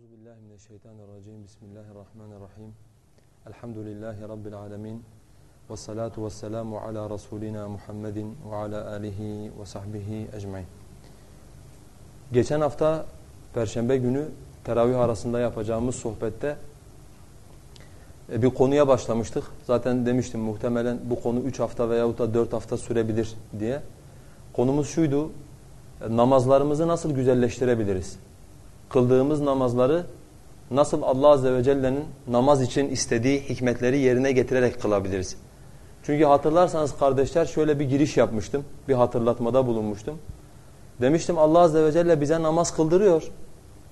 Euzu billahi mineşşeytanirracim. Bismillahirrahmanirrahim. Elhamdülillahi rabbil alamin. Ve salatu vesselamu ala rasulina Muhammedin ve ala alihi ve sahbihi ecmaîn. Geçen hafta perşembe günü teravih arasında yapacağımız sohbette e, bir konuya başlamıştık. Zaten demiştim muhtemelen bu konu 3 hafta veyahut da 4 hafta sürebilir diye. Konumuz şuydu. e, Namazlarımızı nasıl güzelleştirebiliriz? Kıldığımız namazları nasıl Allah Azze ve Celle'nin namaz için istediği hikmetleri yerine getirerek kılabiliriz? Çünkü hatırlarsanız kardeşler şöyle bir giriş yapmıştım. Bir hatırlatmada bulunmuştum. Demiştim Allah Azze ve Celle bize namaz kıldırıyor.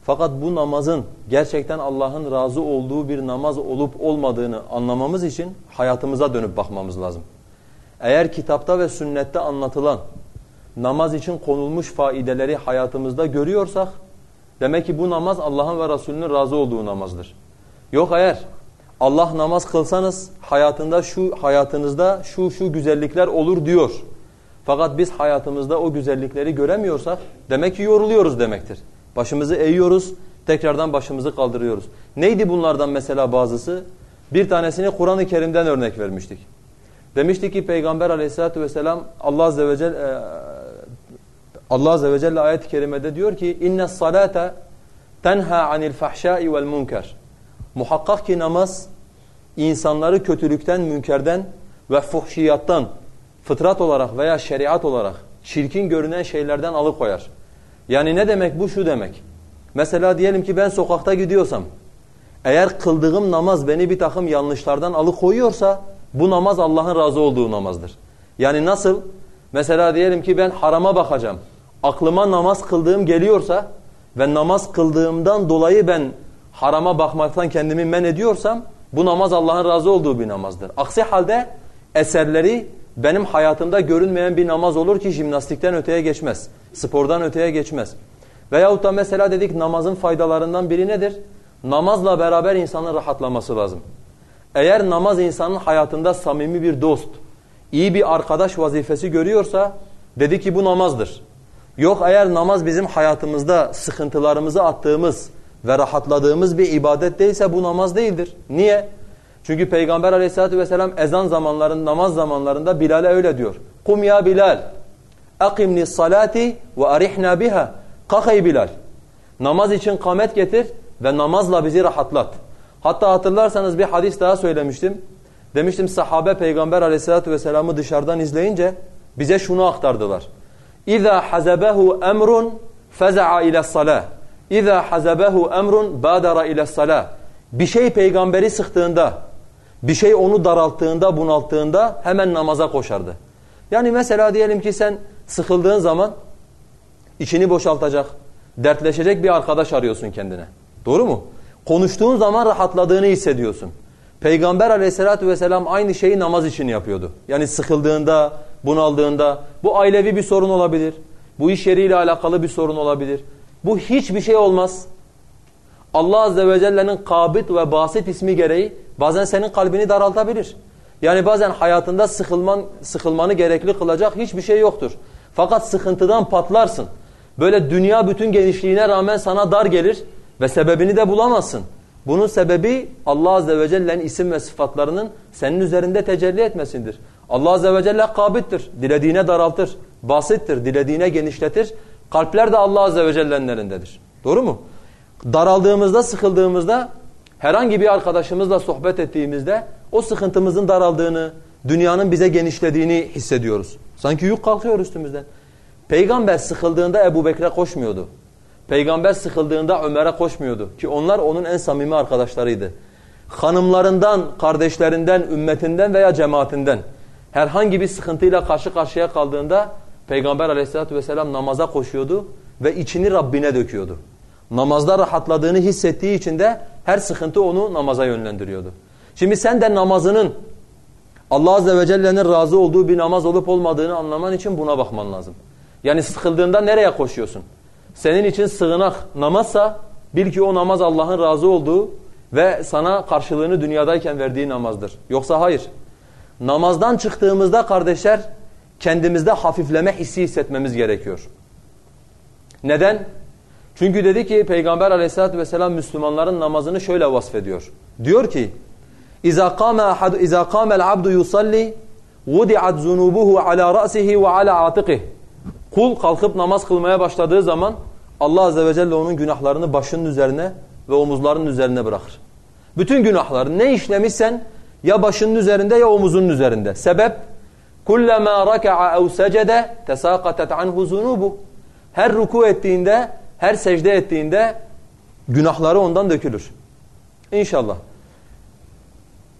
Fakat bu namazın gerçekten Allah'ın razı olduğu bir namaz olup olmadığını anlamamız için hayatımıza dönüp bakmamız lazım. Eğer kitapta ve sünnette anlatılan namaz için konulmuş faideleri hayatımızda görüyorsak demek ki bu namaz Allah'ın ve Resulünün razı olduğu namazdır. Yok eğer Allah namaz kılsanız hayatında şu hayatınızda şu şu güzellikler olur diyor. Fakat biz hayatımızda o güzellikleri göremiyorsak demek ki yoruluyoruz demektir. Başımızı eğiyoruz, tekrardan başımızı kaldırıyoruz. Neydi bunlardan mesela bazısı? Bir tanesini Kur'an-ı Kerim'den örnek vermiştik. Demiştik ki Peygamber aleyhissalatü vesselam Allah azze ve celle Allah azze ve celle ayet-i kerimede diyor ki inne salate tenha anil fahşai vel munker. Muhakkak ki namaz insanları kötülükten, münkerden ve fuhşiyattan fıtrat olarak veya şeriat olarak çirkin görünen şeylerden alıkoyar. Yani ne demek bu? Şu demek. Mesela diyelim ki ben sokakta gidiyorsam eğer kıldığım namaz beni bir takım yanlışlardan alıkoyuyorsa bu namaz Allah'ın razı olduğu namazdır. Yani nasıl? Mesela diyelim ki ben harama bakacağım. Aklıma namaz kıldığım geliyorsa ve namaz kıldığımdan dolayı ben harama bakmaktan kendimi men ediyorsam bu namaz Allah'ın razı olduğu bir namazdır. Aksi halde eserleri benim hayatımda görünmeyen bir namaz olur ki jimnastikten öteye geçmez. Spordan öteye geçmez. Veyahut da mesela dedik namazın faydalarından biri nedir? Namazla beraber insanın rahatlaması lazım. Eğer namaz insanın hayatında samimi bir dost, iyi bir arkadaş vazifesi görüyorsa dedi ki bu namazdır. Yok eğer namaz bizim hayatımızda sıkıntılarımızı attığımız ve rahatladığımız bir ibadet değilse bu namaz değildir. Niye? Çünkü Peygamber aleyhissalatü vesselam ezan zamanlarında, namaz zamanlarında Bilal'e öyle diyor. Kum ya Bilal, akimni salati ve arihna biha. Kalk ey Bilal. Namaz için kamet getir ve namazla bizi rahatlat. Hatta hatırlarsanız bir hadis daha söylemiştim. Demiştim sahabe Peygamber aleyhissalatü vesselam'ı dışarıdan izleyince bize şunu aktardılar. İza hazabehu emrun feza'a ila salah. İza hazabehu emrun badara ila salah. Bir şey peygamberi sıktığında, bir şey onu daralttığında, bunalttığında hemen namaza koşardı. Yani mesela diyelim ki sen sıkıldığın zaman içini boşaltacak, dertleşecek bir arkadaş arıyorsun kendine. Doğru mu? Konuştuğun zaman rahatladığını hissediyorsun. Peygamber aleyhissalatü vesselam aynı şeyi namaz için yapıyordu. Yani sıkıldığında, bunaldığında bu ailevi bir sorun olabilir. Bu iş yeriyle alakalı bir sorun olabilir. Bu hiçbir şey olmaz. Allah azze ve celle'nin kabit ve basit ismi gereği bazen senin kalbini daraltabilir. Yani bazen hayatında sıkılman, sıkılmanı gerekli kılacak hiçbir şey yoktur. Fakat sıkıntıdan patlarsın. Böyle dünya bütün genişliğine rağmen sana dar gelir ve sebebini de bulamazsın. Bunun sebebi Allah Azze ve Celle'nin isim ve sıfatlarının senin üzerinde tecelli etmesindir. Allah Azze ve Celle kabittir, dilediğine daraltır, basittir, dilediğine genişletir. Kalpler de Allah Azze ve Celle'nin elindedir. Doğru mu? Daraldığımızda, sıkıldığımızda, herhangi bir arkadaşımızla sohbet ettiğimizde o sıkıntımızın daraldığını, dünyanın bize genişlediğini hissediyoruz. Sanki yük kalkıyor üstümüzden. Peygamber sıkıldığında Ebu Bekir'e koşmuyordu. Peygamber sıkıldığında Ömer'e koşmuyordu ki onlar onun en samimi arkadaşlarıydı. Hanımlarından, kardeşlerinden, ümmetinden veya cemaatinden herhangi bir sıkıntıyla karşı karşıya kaldığında Peygamber aleyhissalatü vesselam namaza koşuyordu ve içini Rabbine döküyordu. Namazda rahatladığını hissettiği için de her sıkıntı onu namaza yönlendiriyordu. Şimdi sen de namazının Allah Azze ve Celle'nin razı olduğu bir namaz olup olmadığını anlaman için buna bakman lazım. Yani sıkıldığında nereye koşuyorsun? Senin için sığınak namazsa bil ki o namaz Allah'ın razı olduğu ve sana karşılığını dünyadayken verdiği namazdır. Yoksa hayır. Namazdan çıktığımızda kardeşler kendimizde hafifleme hissi hissetmemiz gerekiyor. Neden? Çünkü dedi ki Peygamber aleyhissalatü vesselam Müslümanların namazını şöyle vasfediyor. Diyor ki اِذَا قَامَ اِذَا قَامَ الْعَبْدُ يُصَلِّ وُدِعَتْ زُنُوبُهُ عَلَى رَأْسِهِ وَعَلَى عَاتِقِهِ Kul kalkıp namaz kılmaya başladığı zaman Allah azze ve celle onun günahlarını başının üzerine ve omuzlarının üzerine bırakır. Bütün günahlar ne işlemişsen ya başının üzerinde ya omuzunun üzerinde. Sebep kullama raka'a ev secede tesaqatat anhu zunubu. Her ruku ettiğinde, her secde ettiğinde günahları ondan dökülür. İnşallah.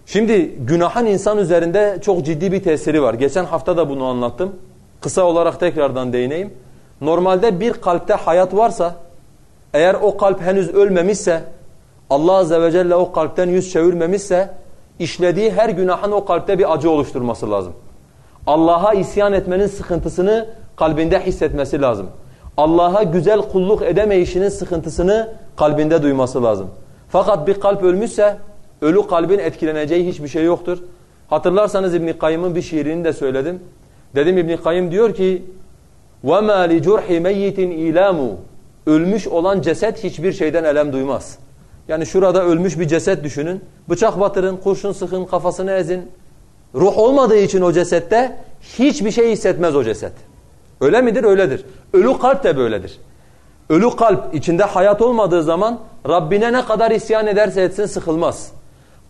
Şimdi günahın insan üzerinde çok ciddi bir tesiri var. Geçen hafta da bunu anlattım. Kısa olarak tekrardan değineyim. Normalde bir kalpte hayat varsa, eğer o kalp henüz ölmemişse, Allah Azze ve Celle o kalpten yüz çevirmemişse, işlediği her günahın o kalpte bir acı oluşturması lazım. Allah'a isyan etmenin sıkıntısını kalbinde hissetmesi lazım. Allah'a güzel kulluk edemeyişinin sıkıntısını kalbinde duyması lazım. Fakat bir kalp ölmüşse ölü kalbin etkileneceği hiçbir şey yoktur. Hatırlarsanız İbn Kayyım'ın bir şiirini de söyledim. Dedim İbn Kayyım diyor ki: "Ve li curhi meyyitin ilamu." Ölmüş olan ceset hiçbir şeyden elem duymaz. Yani şurada ölmüş bir ceset düşünün. Bıçak batırın, kurşun sıkın, kafasını ezin. Ruh olmadığı için o cesette hiçbir şey hissetmez o ceset. Öyle midir? Öyledir. Ölü kalp de böyledir. Ölü kalp içinde hayat olmadığı zaman Rabbine ne kadar isyan ederse etsin sıkılmaz.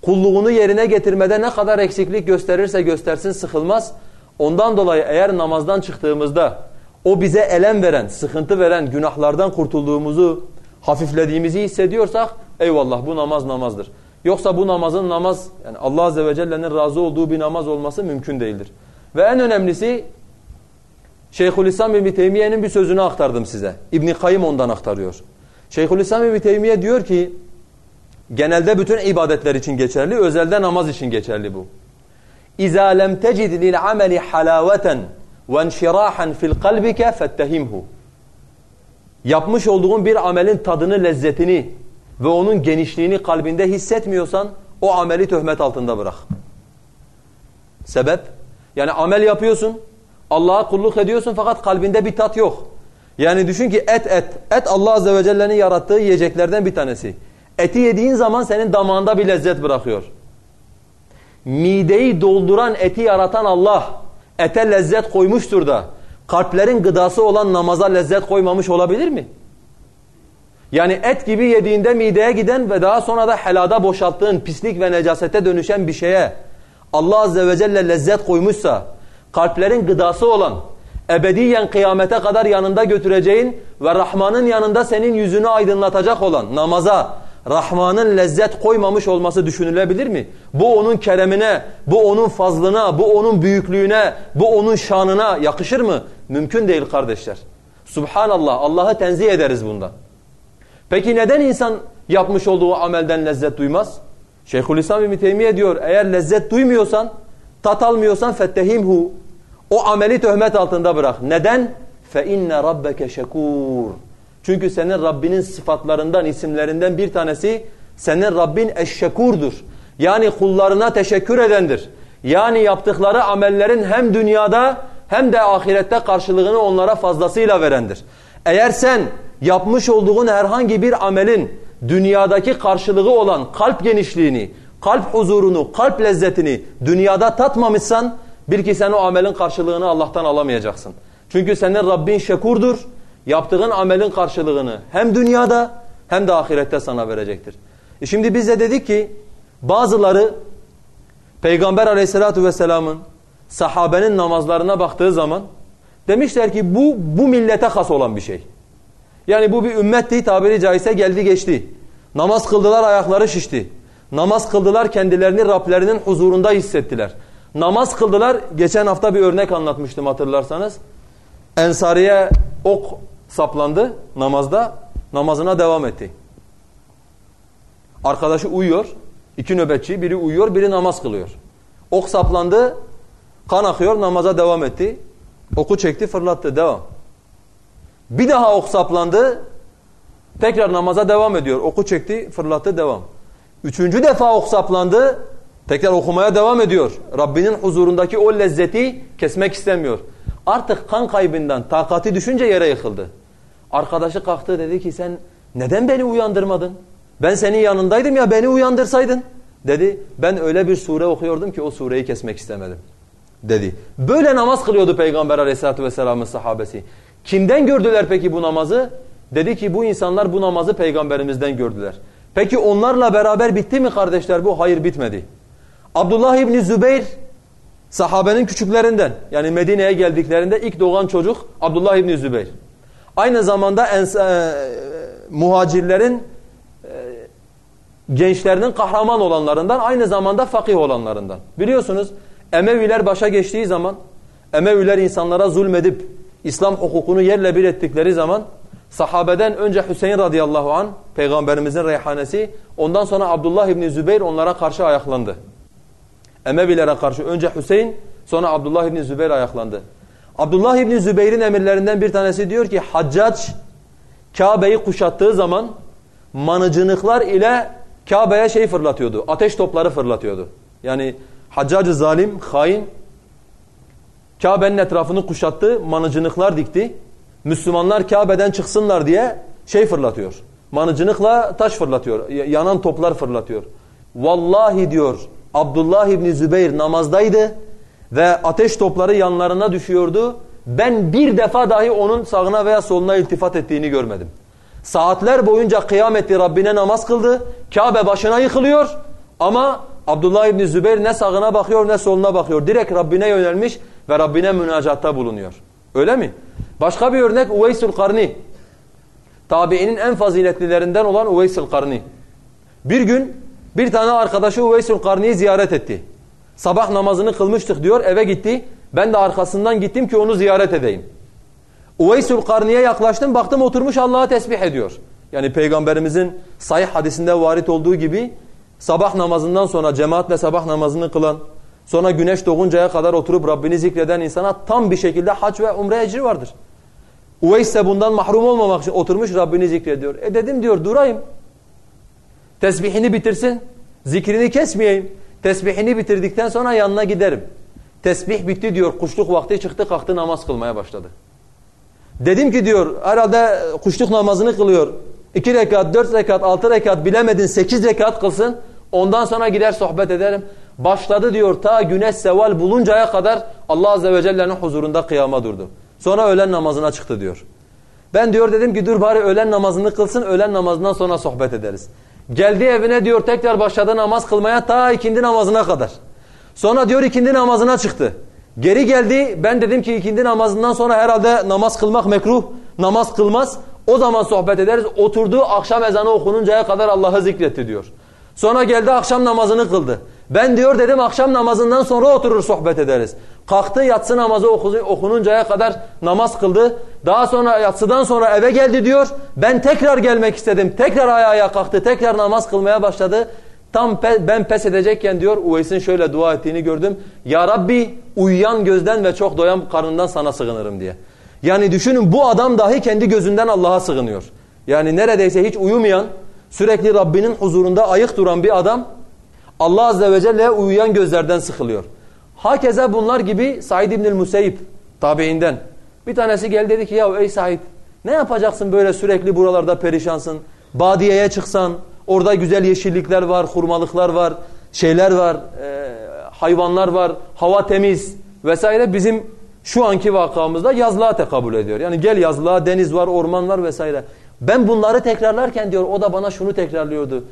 Kulluğunu yerine getirmede ne kadar eksiklik gösterirse göstersin sıkılmaz. Ondan dolayı eğer namazdan çıktığımızda o bize elem veren, sıkıntı veren günahlardan kurtulduğumuzu, hafiflediğimizi hissediyorsak eyvallah bu namaz namazdır. Yoksa bu namazın namaz yani Allah Azze ve Celle'nin razı olduğu bir namaz olması mümkün değildir. Ve en önemlisi Şeyhülislam İbni Teymiye'nin bir sözünü aktardım size. İbni Kayyım ondan aktarıyor. Şeyhülislam İbni Teymiye diyor ki genelde bütün ibadetler için geçerli, özelde namaz için geçerli bu. اِذَا لَمْ تَجِدْ لِلْعَمَلِ حَلَاوَةً وَانْشِرَاحًا فِي الْقَلْبِكَ فَاتَّهِمْهُ Yapmış olduğun bir amelin tadını, lezzetini ve onun genişliğini kalbinde hissetmiyorsan o ameli töhmet altında bırak. Sebep? Yani amel yapıyorsun, Allah'a kulluk ediyorsun fakat kalbinde bir tat yok. Yani düşün ki et et. Et Allah Azze ve Celle'nin yarattığı yiyeceklerden bir tanesi. Eti yediğin zaman senin damağında bir lezzet bırakıyor. Mideyi dolduran eti yaratan Allah ete lezzet koymuştur da kalplerin gıdası olan namaza lezzet koymamış olabilir mi? Yani et gibi yediğinde mideye giden ve daha sonra da helada boşalttığın pislik ve necasete dönüşen bir şeye Allah Azze ve Celle lezzet koymuşsa kalplerin gıdası olan ebediyen kıyamete kadar yanında götüreceğin ve Rahman'ın yanında senin yüzünü aydınlatacak olan namaza Rahman'ın lezzet koymamış olması düşünülebilir mi? Bu onun keremine, bu onun fazlına, bu onun büyüklüğüne, bu onun şanına yakışır mı? Mümkün değil kardeşler. Subhanallah Allah'ı tenzih ederiz bunda. Peki neden insan yapmış olduğu amelden lezzet duymaz? Şeyhülislam İbn Teymiye diyor eğer lezzet duymuyorsan, tat almıyorsan fettehimhu. O ameli töhmet altında bırak. Neden? Fe inne rabbeke. Çünkü senin Rabbinin sıfatlarından, isimlerinden bir tanesi senin Rabbin eşşekurdur. Yani kullarına teşekkür edendir. Yani yaptıkları amellerin hem dünyada hem de ahirette karşılığını onlara fazlasıyla verendir. Eğer sen yapmış olduğun herhangi bir amelin dünyadaki karşılığı olan kalp genişliğini, kalp huzurunu, kalp lezzetini dünyada tatmamışsan bil ki sen o amelin karşılığını Allah'tan alamayacaksın. Çünkü senin Rabbin şekurdur. Yaptığın amelin karşılığını hem dünyada hem de ahirette sana verecektir. E şimdi biz de dedik ki bazıları Peygamber aleyhissalatu vesselamın sahabenin namazlarına baktığı zaman demişler ki bu bu millete has olan bir şey. Yani bu bir ümmetti tabiri caizse geldi geçti. Namaz kıldılar ayakları şişti. Namaz kıldılar kendilerini Rablerinin huzurunda hissettiler. Namaz kıldılar geçen hafta bir örnek anlatmıştım hatırlarsanız. Ensariye ok saplandı namazda namazına devam etti. Arkadaşı uyuyor. iki nöbetçi biri uyuyor biri namaz kılıyor. Ok saplandı kan akıyor namaza devam etti. Oku çekti fırlattı devam. Bir daha ok saplandı. Tekrar namaza devam ediyor. Oku çekti, fırlattı, devam. Üçüncü defa ok saplandı. Tekrar okumaya devam ediyor. Rabbinin huzurundaki o lezzeti kesmek istemiyor. Artık kan kaybından takati düşünce yere yıkıldı. Arkadaşı kalktı dedi ki sen neden beni uyandırmadın? Ben senin yanındaydım ya beni uyandırsaydın. Dedi ben öyle bir sure okuyordum ki o sureyi kesmek istemedim. Dedi. Böyle namaz kılıyordu Peygamber aleyhissalatü vesselamın sahabesi. Kimden gördüler peki bu namazı? Dedi ki bu insanlar bu namazı peygamberimizden gördüler. Peki onlarla beraber bitti mi kardeşler bu? Hayır bitmedi. Abdullah İbni Zübeyir sahabenin küçüklerinden yani Medine'ye geldiklerinde ilk doğan çocuk Abdullah İbni Zübeyir. Aynı zamanda e, muhacirlerin e, gençlerinin kahraman olanlarından aynı zamanda fakih olanlarından. Biliyorsunuz Emeviler başa geçtiği zaman Emeviler insanlara zulmedip İslam hukukunu yerle bir ettikleri zaman sahabeden önce Hüseyin radıyallahu an peygamberimizin reyhanesi ondan sonra Abdullah İbni Zübeyir onlara karşı ayaklandı. Emevilere karşı önce Hüseyin sonra Abdullah İbni Zübeyir ayaklandı. Abdullah İbni Zübeyir'in emirlerinden bir tanesi diyor ki Haccac Kabe'yi kuşattığı zaman manıcınıklar ile Kabe'ye şey fırlatıyordu. Ateş topları fırlatıyordu. Yani Haccacı zalim, hain Kabe'nin etrafını kuşattı, manıcınıklar dikti. Müslümanlar Kabe'den çıksınlar diye şey fırlatıyor. Manıcınıkla taş fırlatıyor. Yanan toplar fırlatıyor. Vallahi diyor Abdullah İbni Zübeyir namazdaydı ve ateş topları yanlarına düşüyordu. Ben bir defa dahi onun sağına veya soluna iltifat ettiğini görmedim. Saatler boyunca kıyam etti Rabbine namaz kıldı. Kabe başına yıkılıyor ama Abdullah İbni Zübeyir ne sağına bakıyor ne soluna bakıyor. Direkt Rabbine yönelmiş ve Rabbine münacatta bulunuyor. Öyle mi? Başka bir örnek Uveysul Karni. Tabiinin en faziletlilerinden olan Uveysul Karni. Bir gün bir tane arkadaşı Uveysul Karni'yi ziyaret etti. Sabah namazını kılmıştık diyor eve gitti. Ben de arkasından gittim ki onu ziyaret edeyim. Uveysul Karni'ye yaklaştım baktım oturmuş Allah'a tesbih ediyor. Yani peygamberimizin sahih hadisinde varit olduğu gibi sabah namazından sonra cemaatle sabah namazını kılan, sonra güneş doğuncaya kadar oturup Rabbini zikreden insana tam bir şekilde hac ve umre ecri vardır. Uveys ise bundan mahrum olmamak için oturmuş Rabbini zikrediyor. E dedim diyor durayım. Tesbihini bitirsin. Zikrini kesmeyeyim. Tesbihini bitirdikten sonra yanına giderim. Tesbih bitti diyor. Kuşluk vakti çıktı kalktı namaz kılmaya başladı. Dedim ki diyor herhalde kuşluk namazını kılıyor. İki rekat, dört rekat, altı rekat bilemedin sekiz rekat kılsın. Ondan sonra gider sohbet ederim. Başladı diyor ta güneş seval buluncaya kadar Allah Azze ve Celle'nin huzurunda kıyama durdu. Sonra öğlen namazına çıktı diyor. Ben diyor dedim ki dur bari öğlen namazını kılsın öğlen namazından sonra sohbet ederiz. Geldi evine diyor tekrar başladı namaz kılmaya ta ikindi namazına kadar. Sonra diyor ikindi namazına çıktı. Geri geldi ben dedim ki ikindi namazından sonra herhalde namaz kılmak mekruh. Namaz kılmaz. O zaman sohbet ederiz. Oturduğu akşam ezanı okununcaya kadar Allah'ı zikretti diyor. Sonra geldi akşam namazını kıldı. Ben diyor dedim akşam namazından sonra oturur sohbet ederiz. Kalktı yatsı namazı okununcaya kadar namaz kıldı. Daha sonra yatsıdan sonra eve geldi diyor. Ben tekrar gelmek istedim. Tekrar ayağa kalktı. Tekrar namaz kılmaya başladı. Tam pe ben pes edecekken diyor Uveys'in şöyle dua ettiğini gördüm. Ya Rabbi uyuyan gözden ve çok doyan karnından sana sığınırım diye. Yani düşünün bu adam dahi kendi gözünden Allah'a sığınıyor. Yani neredeyse hiç uyumayan, sürekli Rabbinin huzurunda ayık duran bir adam Allah Azze ve Celle uyuyan gözlerden sıkılıyor. Hakeza bunlar gibi Said İbnül Museyyib tabiinden. Bir tanesi geldi dedi ki ya ey Said ne yapacaksın böyle sürekli buralarda perişansın. Badiyeye çıksan orada güzel yeşillikler var, hurmalıklar var, şeyler var, e, hayvanlar var, hava temiz vesaire. Bizim şu anki vakamızda yazlığa tekabül ediyor. Yani gel yazlığa deniz var, orman var vesaire. Ben bunları tekrarlarken diyor o da bana şunu tekrarlıyordu.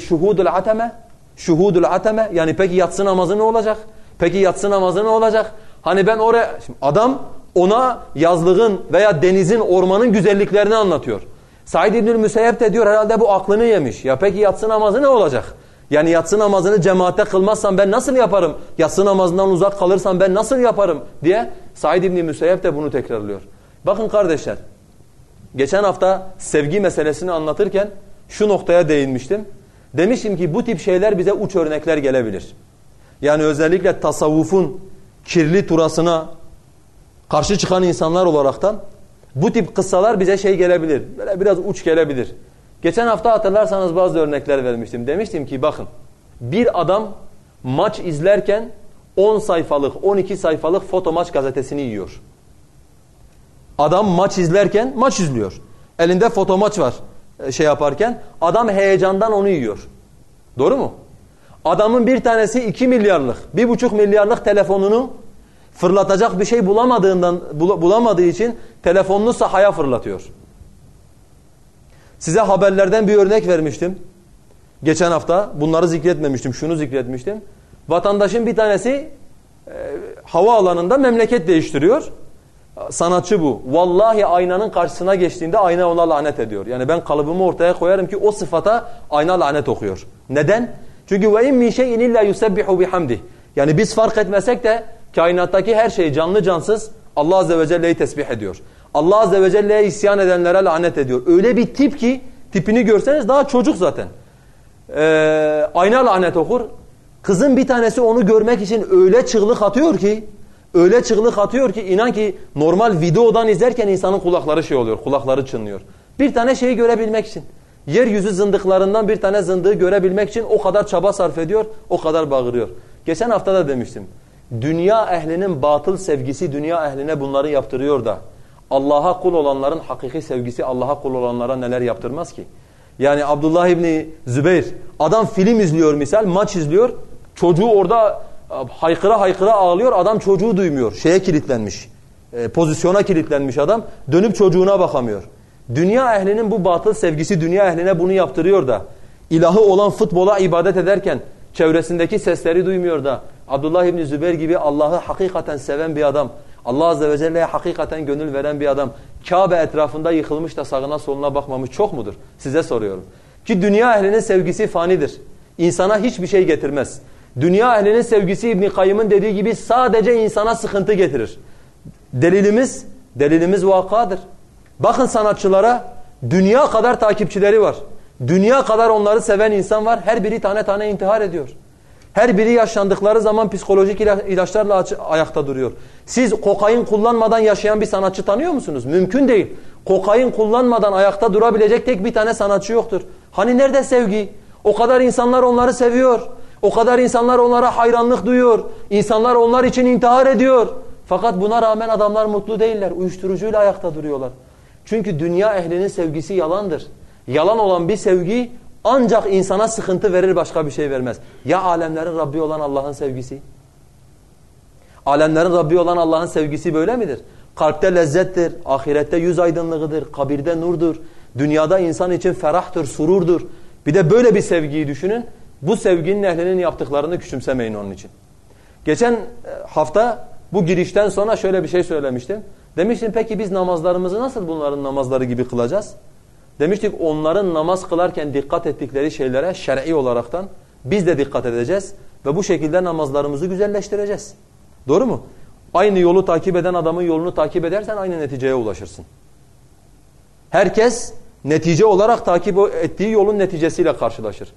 Şuhudul ateme, şuhudul ateme yani peki yatsı namazı ne olacak? Peki yatsı namazı ne olacak? Hani ben oraya şimdi adam ona yazlığın veya denizin, ormanın güzelliklerini anlatıyor. Said İbnül Müseyyep de diyor herhalde bu aklını yemiş. Ya peki yatsı namazı ne olacak? Yani yatsı namazını cemaatte kılmazsam ben nasıl yaparım? Yatsı namazından uzak kalırsam ben nasıl yaparım? diye Said İbni Müseyyep de bunu tekrarlıyor. Bakın kardeşler, geçen hafta sevgi meselesini anlatırken şu noktaya değinmiştim. Demiştim ki bu tip şeyler bize uç örnekler gelebilir. Yani özellikle tasavvufun kirli turasına karşı çıkan insanlar olaraktan bu tip kıssalar bize şey gelebilir. Böyle biraz uç gelebilir. Geçen hafta hatırlarsanız bazı örnekler vermiştim. Demiştim ki bakın bir adam maç izlerken 10 sayfalık 12 sayfalık foto maç gazetesini yiyor. Adam maç izlerken maç izliyor. Elinde fotomaç var e, şey yaparken. Adam heyecandan onu yiyor. Doğru mu? Adamın bir tanesi 2 milyarlık, 1,5 milyarlık telefonunu fırlatacak bir şey bulamadığından bulamadığı için telefonunu sahaya fırlatıyor. Size haberlerden bir örnek vermiştim. Geçen hafta bunları zikretmemiştim, şunu zikretmiştim. Vatandaşın bir tanesi e, hava alanında memleket değiştiriyor. Sanatçı bu. Vallahi aynanın karşısına geçtiğinde ayna ona lanet ediyor. Yani ben kalıbımı ortaya koyarım ki o sıfata ayna lanet okuyor. Neden? Çünkü ve in min şey'in illa yusabbihu. Yani biz fark etmesek de kainattaki her şey canlı cansız Allah azze ve celle'yi tesbih ediyor. Allah azze ve celle'ye isyan edenlere lanet ediyor. Öyle bir tip ki tipini görseniz daha çocuk zaten. Ee, ayna lanet okur. Kızın bir tanesi onu görmek için öyle çığlık atıyor ki öyle çığlık atıyor ki inan ki normal videodan izlerken insanın kulakları şey oluyor. Kulakları çınlıyor. Bir tane şeyi görebilmek için. Yeryüzü zındıklarından bir tane zındığı görebilmek için o kadar çaba sarf ediyor, o kadar bağırıyor. Geçen hafta da demiştim. Dünya ehlinin batıl sevgisi dünya ehline bunları yaptırıyor da Allah'a kul olanların hakiki sevgisi Allah'a kul olanlara neler yaptırmaz ki? Yani Abdullah İbni Zübeyir adam film izliyor misal maç izliyor çocuğu orada haykıra haykıra ağlıyor adam çocuğu duymuyor şeye kilitlenmiş e, pozisyona kilitlenmiş adam dönüp çocuğuna bakamıyor. Dünya ehlinin bu batıl sevgisi dünya ehline bunu yaptırıyor da ilahı olan futbola ibadet ederken çevresindeki sesleri duymuyor da Abdullah İbni Zübeyir gibi Allah'ı hakikaten seven bir adam Allah Azze ve Celle'ye hakikaten gönül veren bir adam Kabe etrafında yıkılmış da sağına soluna bakmamış çok mudur? Size soruyorum. Ki dünya ehlinin sevgisi fanidir. İnsana hiçbir şey getirmez. Dünya ehlinin sevgisi İbn Kayyım'ın dediği gibi sadece insana sıkıntı getirir. Delilimiz, delilimiz vakadır. Bakın sanatçılara dünya kadar takipçileri var. Dünya kadar onları seven insan var. Her biri tane tane intihar ediyor. Her biri yaşlandıkları zaman psikolojik ilaçlarla ayakta duruyor. Siz kokain kullanmadan yaşayan bir sanatçı tanıyor musunuz? Mümkün değil. Kokain kullanmadan ayakta durabilecek tek bir tane sanatçı yoktur. Hani nerede sevgi? O kadar insanlar onları seviyor. O kadar insanlar onlara hayranlık duyuyor. İnsanlar onlar için intihar ediyor. Fakat buna rağmen adamlar mutlu değiller. Uyuşturucuyla ayakta duruyorlar. Çünkü dünya ehlinin sevgisi yalandır. Yalan olan bir sevgi ancak insana sıkıntı verir başka bir şey vermez. Ya alemlerin Rabbi olan Allah'ın sevgisi? Alemlerin Rabbi olan Allah'ın sevgisi böyle midir? Kalpte lezzettir, ahirette yüz aydınlığıdır, kabirde nurdur, dünyada insan için ferahtır, sururdur. Bir de böyle bir sevgiyi düşünün. Bu sevginin ehlinin yaptıklarını küçümsemeyin onun için. Geçen e, hafta bu girişten sonra şöyle bir şey söylemiştim. Demiştim peki biz namazlarımızı nasıl bunların namazları gibi kılacağız? Demiştik onların namaz kılarken dikkat ettikleri şeylere şer'i olaraktan biz de dikkat edeceğiz ve bu şekilde namazlarımızı güzelleştireceğiz. Doğru mu? Aynı yolu takip eden adamın yolunu takip edersen aynı neticeye ulaşırsın. Herkes netice olarak takip ettiği yolun neticesiyle karşılaşır.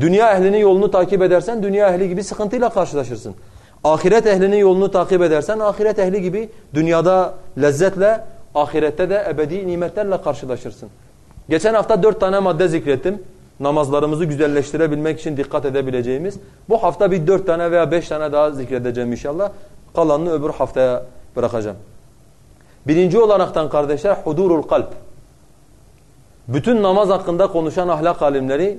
Dünya ehlinin yolunu takip edersen dünya ehli gibi sıkıntıyla karşılaşırsın. Ahiret ehlinin yolunu takip edersen ahiret ehli gibi dünyada lezzetle, ahirette de ebedi nimetlerle karşılaşırsın. Geçen hafta dört tane madde zikrettim. Namazlarımızı güzelleştirebilmek için dikkat edebileceğimiz. Bu hafta bir dört tane veya beş tane daha zikredeceğim inşallah. Kalanını öbür haftaya bırakacağım. Birinci olaraktan kardeşler hudurul kalp. Bütün namaz hakkında konuşan ahlak alimleri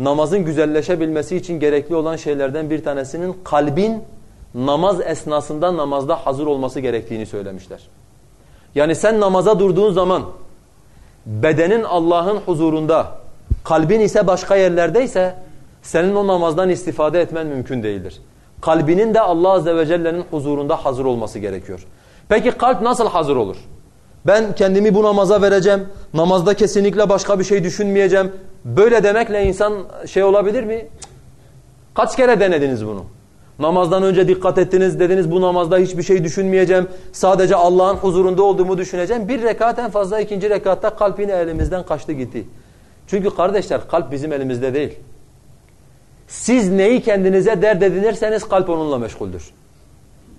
namazın güzelleşebilmesi için gerekli olan şeylerden bir tanesinin kalbin namaz esnasında namazda hazır olması gerektiğini söylemişler. Yani sen namaza durduğun zaman bedenin Allah'ın huzurunda, kalbin ise başka yerlerdeyse senin o namazdan istifade etmen mümkün değildir. Kalbinin de Allah Azze ve Celle'nin huzurunda hazır olması gerekiyor. Peki kalp nasıl hazır olur? Ben kendimi bu namaza vereceğim, namazda kesinlikle başka bir şey düşünmeyeceğim. Böyle demekle insan şey olabilir mi? Kaç kere denediniz bunu? Namazdan önce dikkat ettiniz dediniz bu namazda hiçbir şey düşünmeyeceğim. Sadece Allah'ın huzurunda olduğumu düşüneceğim. Bir rekat en fazla ikinci rekatta kalp yine elimizden kaçtı gitti. Çünkü kardeşler kalp bizim elimizde değil. Siz neyi kendinize dert edinirseniz kalp onunla meşguldür.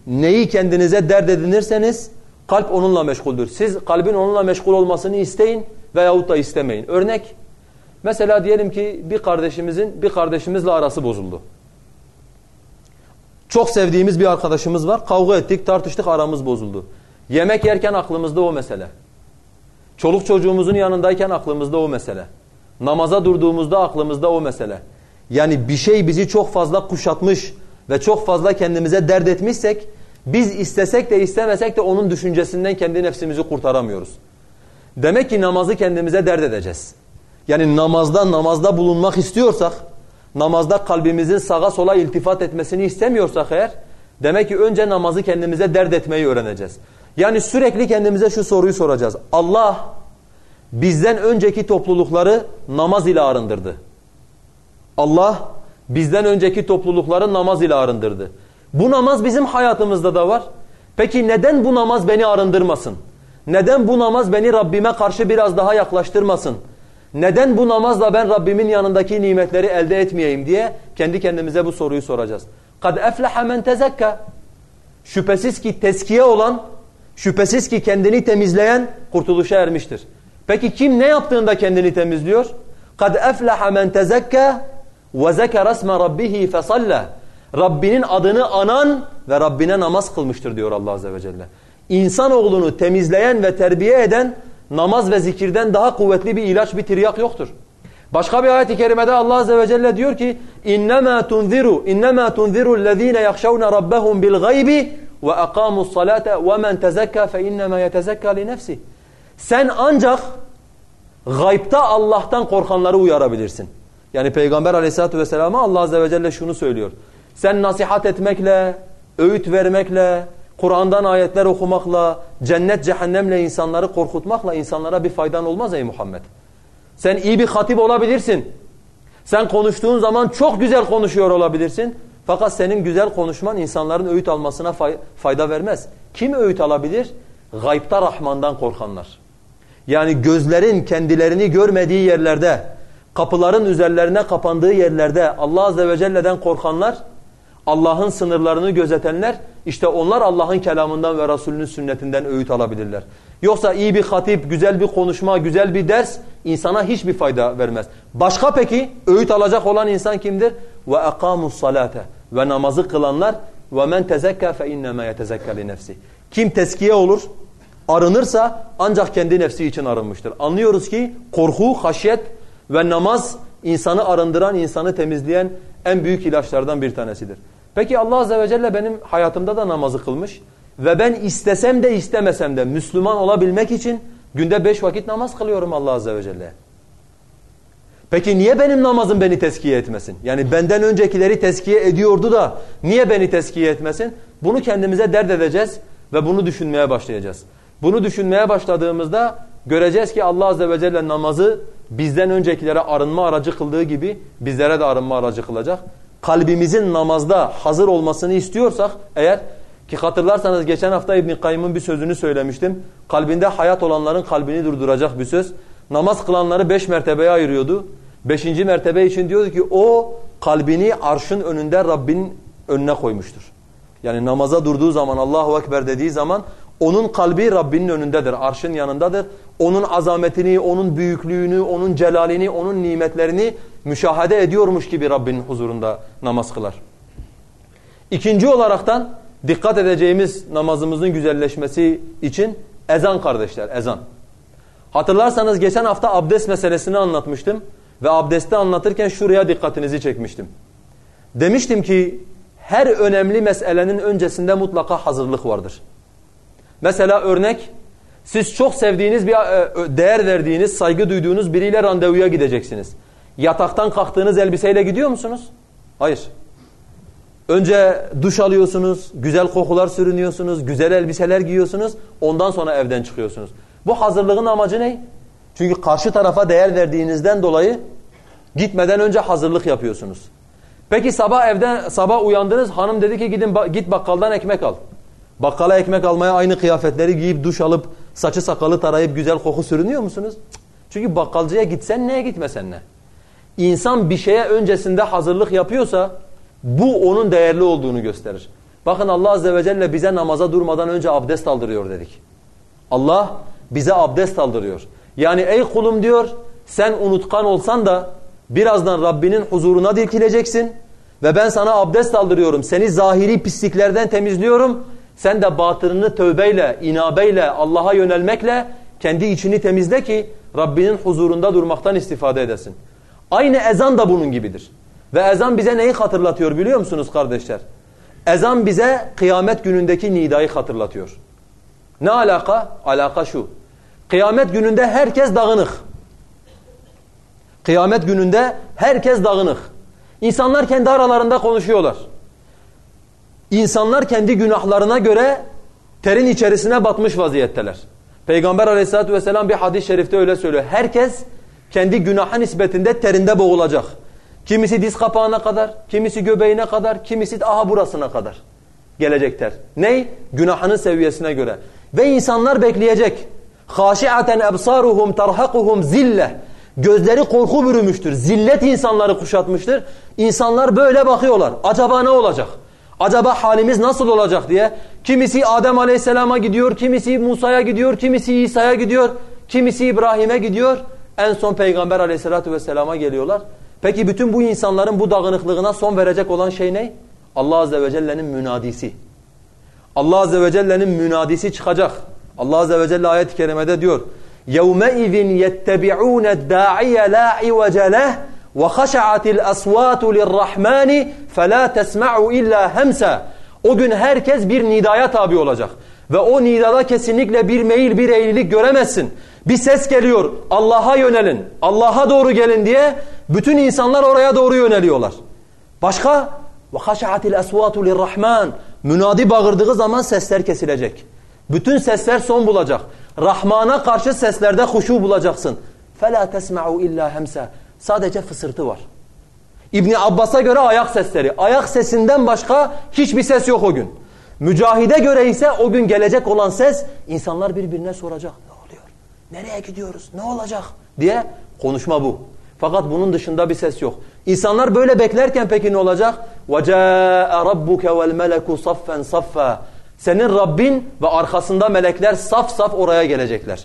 Neyi kendinize dert edinirseniz kalp onunla meşguldür. Siz kalbin onunla meşgul olmasını isteyin veyahut da istemeyin. Örnek mesela diyelim ki bir kardeşimizin bir kardeşimizle arası bozuldu. Çok sevdiğimiz bir arkadaşımız var. Kavga ettik, tartıştık, aramız bozuldu. Yemek yerken aklımızda o mesele. Çoluk çocuğumuzun yanındayken aklımızda o mesele. Namaza durduğumuzda aklımızda o mesele. Yani bir şey bizi çok fazla kuşatmış ve çok fazla kendimize dert etmişsek biz istesek de istemesek de onun düşüncesinden kendi nefsimizi kurtaramıyoruz. Demek ki namazı kendimize dert edeceğiz. Yani namazda namazda bulunmak istiyorsak, namazda kalbimizin sağa sola iltifat etmesini istemiyorsak eğer, demek ki önce namazı kendimize dert etmeyi öğreneceğiz. Yani sürekli kendimize şu soruyu soracağız. Allah bizden önceki toplulukları namaz ile arındırdı. Allah bizden önceki toplulukları namaz ile arındırdı. Bu namaz bizim hayatımızda da var. Peki neden bu namaz beni arındırmasın? Neden bu namaz beni Rabbime karşı biraz daha yaklaştırmasın? Neden bu namazla ben Rabbimin yanındaki nimetleri elde etmeyeyim diye kendi kendimize bu soruyu soracağız. Kad efleha men. Şüphesiz ki teskiye olan, şüphesiz ki kendini temizleyen kurtuluşa ermiştir. Peki kim ne yaptığında kendini temizliyor? Kad efleha men tezekka ve zekara isme rabbihi fesalla. Rabbinin adını anan ve Rabbine namaz kılmıştır diyor Allah azze ve celle. İnsanoğlunu temizleyen ve terbiye eden namaz ve zikirden daha kuvvetli bir ilaç, bir tiryak yoktur. Başka bir ayet-i kerimede Allah azze ve celle diyor ki: "İnnemâ tunziru, innemâ tunziru ellezîne yahşawne rabbahum bil gaybi ve aqamu's salate ve men tezekka fe innemâ yetezekka li nefsi." Sen ancak gaybta Allah'tan korkanları uyarabilirsin. Yani Peygamber Aleyhisselatü vesselam'a Allah azze ve celle şunu söylüyor. Sen nasihat etmekle, öğüt vermekle, Kur'an'dan ayetler okumakla, cennet cehennemle insanları korkutmakla insanlara bir faydan olmaz ey Muhammed. Sen iyi bir hatip olabilirsin. Sen konuştuğun zaman çok güzel konuşuyor olabilirsin. Fakat senin güzel konuşman insanların öğüt almasına fayda vermez. Kim öğüt alabilir? Gaybta Rahman'dan korkanlar. Yani gözlerin kendilerini görmediği yerlerde, kapıların üzerlerine kapandığı yerlerde Allah Azze ve Celle'den korkanlar Allah'ın sınırlarını gözetenler işte onlar Allah'ın kelamından ve Resulünün sünnetinden öğüt alabilirler. Yoksa iyi bir hatip, güzel bir konuşma, güzel bir ders insana hiçbir fayda vermez. Başka peki öğüt alacak olan insan kimdir? Ve aqamus salate ve namazı kılanlar ve men tezekka fe innema yetezekka li nefsi. Kim teskiye olur, arınırsa ancak kendi nefsi için arınmıştır. Anlıyoruz ki korku, haşyet ve namaz insanı arındıran, insanı temizleyen en büyük ilaçlardan bir tanesidir. Peki Allah Azze ve Celle benim hayatımda da namazı kılmış ve ben istesem de istemesem de Müslüman olabilmek için günde beş vakit namaz kılıyorum Allah Azze ve Celle. Peki niye benim namazım beni teskiye etmesin? Yani benden öncekileri teskiye ediyordu da niye beni teskiye etmesin? Bunu kendimize dert edeceğiz ve bunu düşünmeye başlayacağız. Bunu düşünmeye başladığımızda göreceğiz ki Allah Azze ve Celle namazı bizden öncekilere arınma aracı kıldığı gibi bizlere de arınma aracı kılacak. Kalbimizin namazda hazır olmasını istiyorsak eğer ki hatırlarsanız geçen hafta İbn Kayyım'ın bir sözünü söylemiştim. Kalbinde hayat olanların kalbini durduracak bir söz. Namaz kılanları beş mertebeye ayırıyordu. Beşinci mertebe için diyordu ki o kalbini arşın önünde Rabbinin önüne koymuştur. Yani namaza durduğu zaman Allahu Ekber dediği zaman onun kalbi Rabbinin önündedir, arşın yanındadır. Onun azametini, onun büyüklüğünü, onun celalini, onun nimetlerini müşahede ediyormuş gibi Rabbinin huzurunda namaz kılar. İkinci olaraktan dikkat edeceğimiz namazımızın güzelleşmesi için ezan kardeşler, ezan. Hatırlarsanız geçen hafta abdest meselesini anlatmıştım ve abdesti anlatırken şuraya dikkatinizi çekmiştim. Demiştim ki her önemli meselenin öncesinde mutlaka hazırlık vardır. Mesela örnek siz çok sevdiğiniz bir e, değer verdiğiniz, saygı duyduğunuz biriyle randevuya gideceksiniz. Yataktan kalktığınız elbiseyle gidiyor musunuz? Hayır. Önce duş alıyorsunuz, güzel kokular sürünüyorsunuz, güzel elbiseler giyiyorsunuz. Ondan sonra evden çıkıyorsunuz. Bu hazırlığın amacı ne? Çünkü karşı tarafa değer verdiğinizden dolayı gitmeden önce hazırlık yapıyorsunuz. Peki sabah evden sabah uyandınız hanım dedi ki gidin git bakkaldan ekmek al. Bakkala ekmek almaya aynı kıyafetleri giyip duş alıp saçı sakalı tarayıp güzel koku sürünüyor musunuz? Çünkü bakkalcıya gitsen neye gitmesen ne? İnsan bir şeye öncesinde hazırlık yapıyorsa bu onun değerli olduğunu gösterir. Bakın Allah Azze ve Celle bize namaza durmadan önce abdest aldırıyor dedik. Allah bize abdest aldırıyor. Yani ey kulum diyor sen unutkan olsan da birazdan Rabbinin huzuruna dilkileceksin ve ben sana abdest aldırıyorum. Seni zahiri pisliklerden temizliyorum. Sen de batınını tövbeyle, inabeyle, Allah'a yönelmekle kendi içini temizle ki Rabbinin huzurunda durmaktan istifade edesin. Aynı ezan da bunun gibidir. Ve ezan bize neyi hatırlatıyor biliyor musunuz kardeşler? Ezan bize kıyamet günündeki nidayı hatırlatıyor. Ne alaka? Alaka şu. Kıyamet gününde herkes dağınık. Kıyamet gününde herkes dağınık. İnsanlar kendi aralarında konuşuyorlar. İnsanlar kendi günahlarına göre terin içerisine batmış vaziyetteler. Peygamber aleyhissalatü vesselam bir hadis-i şerifte öyle söylüyor. Herkes kendi günaha nispetinde terinde boğulacak. Kimisi diz kapağına kadar, kimisi göbeğine kadar, kimisi aha burasına kadar gelecek ter. Ney? Günahının seviyesine göre. Ve insanlar bekleyecek. Haşiaten ebsaruhum tarhaquhum zille. Gözleri korku bürümüştür. Zillet insanları kuşatmıştır. İnsanlar böyle bakıyorlar. Acaba ne olacak? Acaba halimiz nasıl olacak diye. Kimisi Adem Aleyhisselam'a gidiyor, kimisi Musa'ya gidiyor, kimisi İsa'ya gidiyor, kimisi İbrahim'e gidiyor. En son Peygamber Aleyhisselatü Vesselam'a geliyorlar. Peki bütün bu insanların bu dağınıklığına son verecek olan şey ne? Allah Azze ve Celle'nin münadisi. Allah Azze ve Celle'nin münadisi çıkacak. Allah Azze ve Celle ayet-i kerimede diyor. يَوْمَئِذٍ يَتَّبِعُونَ الدَّاعِيَ لَا عِوَجَ لَهِ وَخَشَعَتِ الْأَصْوَاتُ لِلرَّحْمَانِ فَلَا تَسْمَعُ اِلَّا هَمْسًا O gün herkes bir nidaya tabi olacak. Ve o nidada kesinlikle bir meyil, bir eğrilik göremezsin. Bir ses geliyor, Allah'a yönelin, Allah'a doğru gelin diye bütün insanlar oraya doğru yöneliyorlar. Başka? وَخَشَعَتِ الْأَسْوَاتُ لِلرَّحْمَانِ Münadi bağırdığı zaman sesler kesilecek. Bütün sesler son bulacak. Rahman'a karşı seslerde huşu bulacaksın. فَلَا تَسْمَعُوا illa هَمْسَ Sadece fısırtı var. İbni Abbas'a göre ayak sesleri. Ayak sesinden başka hiçbir ses yok o gün. Mücahide göre ise o gün gelecek olan ses insanlar birbirine soracak. Ne oluyor? Nereye gidiyoruz? Ne olacak? diye konuşma bu. Fakat bunun dışında bir ses yok. İnsanlar böyle beklerken peki ne olacak? وَجَاءَ رَبُّكَ وَالْمَلَكُ صَفًّا صَفًّا Senin Rabbin ve arkasında melekler saf saf oraya gelecekler.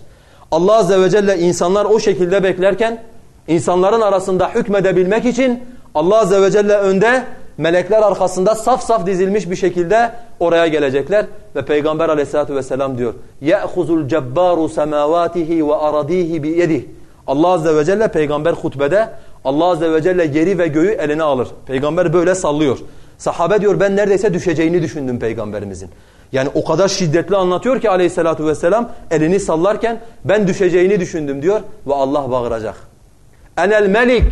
Allah Azze ve Celle insanlar o şekilde beklerken insanların arasında hükmedebilmek için Allah Azze ve Celle önde melekler arkasında saf saf dizilmiş bir şekilde oraya gelecekler. Ve Peygamber aleyhissalatü vesselam diyor يَأْخُزُ الْجَبَّارُ سَمَاوَاتِهِ وَأَرَضِيهِ بِيَدِهِ Allah Azze ve Celle peygamber hutbede Allah Azze ve Celle yeri ve göğü eline alır. Peygamber böyle sallıyor. Sahabe diyor ben neredeyse düşeceğini düşündüm peygamberimizin. Yani o kadar şiddetli anlatıyor ki aleyhissalatu vesselam elini sallarken ben düşeceğini düşündüm diyor ve Allah bağıracak. Enel melik,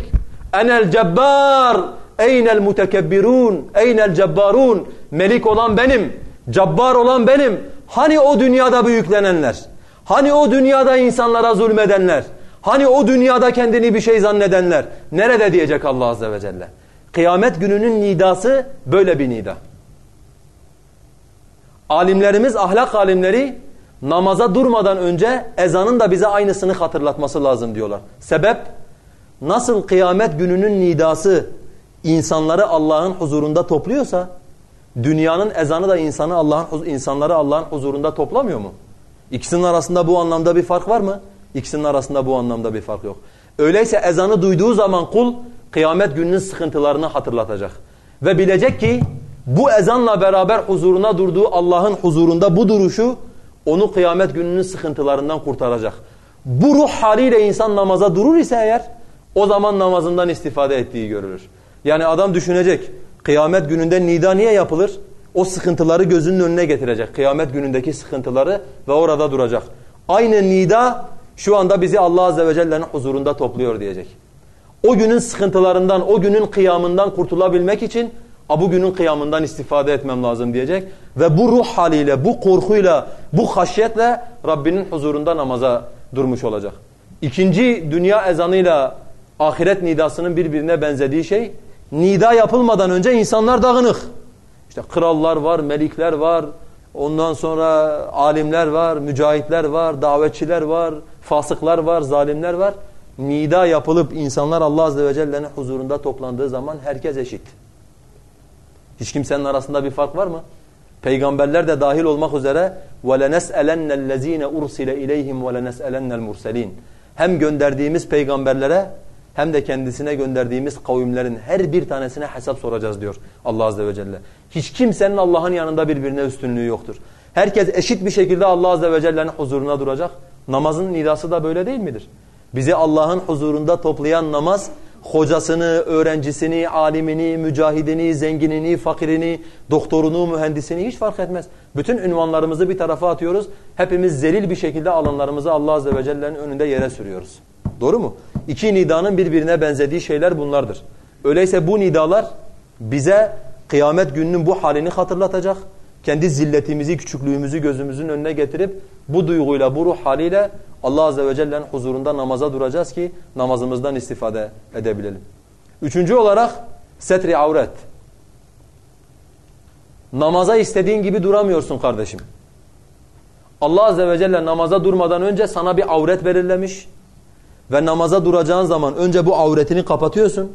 enel cebbar, eynel mutekebbirun, eynel cebbarun. Melik olan benim, cabbar olan benim. Hani o dünyada büyüklenenler? Hani o dünyada insanlara zulmedenler? Hani o dünyada kendini bir şey zannedenler? Nerede diyecek Allah Azze ve Celle? Kıyamet gününün nidası böyle bir nida. Alimlerimiz, ahlak alimleri namaza durmadan önce ezanın da bize aynısını hatırlatması lazım diyorlar. Sebep nasıl kıyamet gününün nidası insanları Allah'ın huzurunda topluyorsa dünyanın ezanı da insanı Allah'ın insanları Allah'ın huzurunda toplamıyor mu? İkisinin arasında bu anlamda bir fark var mı? İkisinin arasında bu anlamda bir fark yok. Öyleyse ezanı duyduğu zaman kul kıyamet gününün sıkıntılarını hatırlatacak. Ve bilecek ki bu ezanla beraber huzuruna durduğu Allah'ın huzurunda bu duruşu onu kıyamet gününün sıkıntılarından kurtaracak. Bu ruh haliyle insan namaza durur ise eğer o zaman namazından istifade ettiği görülür. Yani adam düşünecek kıyamet gününde nida niye yapılır? O sıkıntıları gözünün önüne getirecek. Kıyamet günündeki sıkıntıları ve orada duracak. Aynı nida şu anda bizi Allah Azze ve Celle'nin huzurunda topluyor diyecek. O günün sıkıntılarından, o günün kıyamından kurtulabilmek için bu günün kıyamından istifade etmem lazım diyecek. Ve bu ruh haliyle, bu korkuyla, bu haşyetle Rabbinin huzurunda namaza durmuş olacak. İkinci dünya ezanıyla ahiret nidasının birbirine benzediği şey, nida yapılmadan önce insanlar dağınık. İşte krallar var, melikler var, ondan sonra alimler var, mücahitler var, davetçiler var, fasıklar var, zalimler var. Nida yapılıp insanlar Allah Azze ve Celle'nin huzurunda toplandığı zaman herkes eşit. Hiç kimsenin arasında bir fark var mı? Peygamberler de dahil olmak üzere وَلَنَسْأَلَنَّ الَّذ۪ينَ اُرْسِلَ اِلَيْهِمْ وَلَنَسْأَلَنَّ الْمُرْسَل۪ينَ Hem gönderdiğimiz peygamberlere hem de kendisine gönderdiğimiz kavimlerin her bir tanesine hesap soracağız diyor Allah Azze ve Celle. Hiç kimsenin Allah'ın yanında birbirine üstünlüğü yoktur. Herkes eşit bir şekilde Allah Azze ve Celle'nin huzuruna duracak. Namazın nidası da böyle değil midir? Bizi Allah'ın huzurunda toplayan namaz hocasını, öğrencisini, alimini, mücahidini, zenginini, fakirini, doktorunu, mühendisini hiç fark etmez. Bütün ünvanlarımızı bir tarafa atıyoruz. Hepimiz zelil bir şekilde alanlarımızı Allah Azze ve Celle'nin önünde yere sürüyoruz. Doğru mu? İki nidanın birbirine benzediği şeyler bunlardır. Öyleyse bu nidalar bize kıyamet gününün bu halini hatırlatacak. Kendi zilletimizi, küçüklüğümüzü gözümüzün önüne getirip bu duyguyla, bu ruh haliyle Allah Azze ve Celle'nin huzurunda namaza duracağız ki namazımızdan istifade edebilelim. Üçüncü olarak setri avret. Namaza istediğin gibi duramıyorsun kardeşim. Allah Azze ve Celle namaza durmadan önce sana bir avret belirlemiş. Ve namaza duracağın zaman önce bu avretini kapatıyorsun.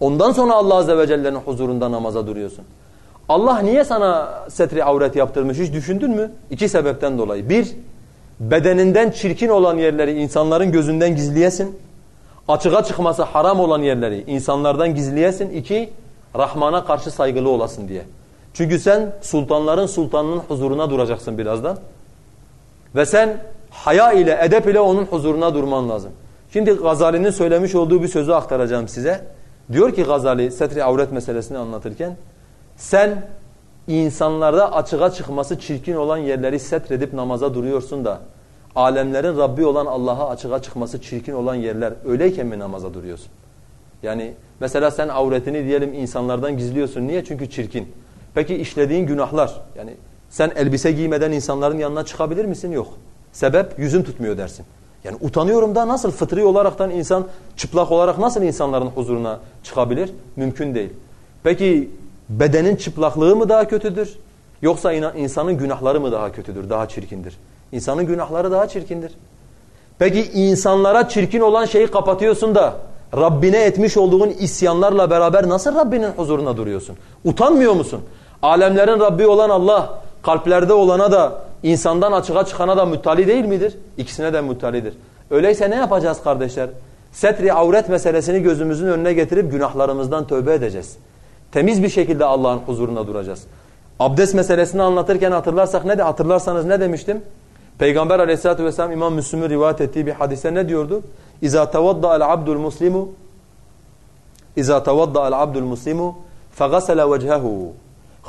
Ondan sonra Allah Azze ve Celle'nin huzurunda namaza duruyorsun. Allah niye sana setri avret yaptırmış hiç düşündün mü? İki sebepten dolayı. Bir, bedeninden çirkin olan yerleri insanların gözünden gizleyesin. Açığa çıkması haram olan yerleri insanlardan gizleyesin. İki, Rahman'a karşı saygılı olasın diye. Çünkü sen sultanların sultanının huzuruna duracaksın birazdan. Ve sen haya ile, edep ile onun huzuruna durman lazım. Şimdi Gazali'nin söylemiş olduğu bir sözü aktaracağım size. Diyor ki Gazali setri avret meselesini anlatırken sen insanlarda açığa çıkması çirkin olan yerleri setredip namaza duruyorsun da alemlerin Rabbi olan Allah'a açığa çıkması çirkin olan yerler öyleyken mi namaza duruyorsun? Yani mesela sen avretini diyelim insanlardan gizliyorsun. Niye? Çünkü çirkin. Peki işlediğin günahlar yani sen elbise giymeden insanların yanına çıkabilir misin? Yok. Sebep yüzün tutmuyor dersin. Yani utanıyorum da nasıl fıtri olaraktan insan çıplak olarak nasıl insanların huzuruna çıkabilir? Mümkün değil. Peki bedenin çıplaklığı mı daha kötüdür? Yoksa insanın günahları mı daha kötüdür, daha çirkindir? İnsanın günahları daha çirkindir. Peki insanlara çirkin olan şeyi kapatıyorsun da Rabbine etmiş olduğun isyanlarla beraber nasıl Rabbinin huzuruna duruyorsun? Utanmıyor musun? Alemlerin Rabbi olan Allah kalplerde olana da insandan açığa çıkana da müttali değil midir? İkisine de müttalidir. Öyleyse ne yapacağız kardeşler? Setri avret meselesini gözümüzün önüne getirip günahlarımızdan tövbe edeceğiz. Temiz bir şekilde Allah'ın huzurunda duracağız. Abdest meselesini anlatırken hatırlarsak ne de hatırlarsanız ne demiştim? Peygamber aleyhissalatü vesselam İmam Müslüm'ün rivayet ettiği bir hadise ne diyordu? İza tawadda abdul muslimu İza tawadda abdul muslimu fegasala vechehu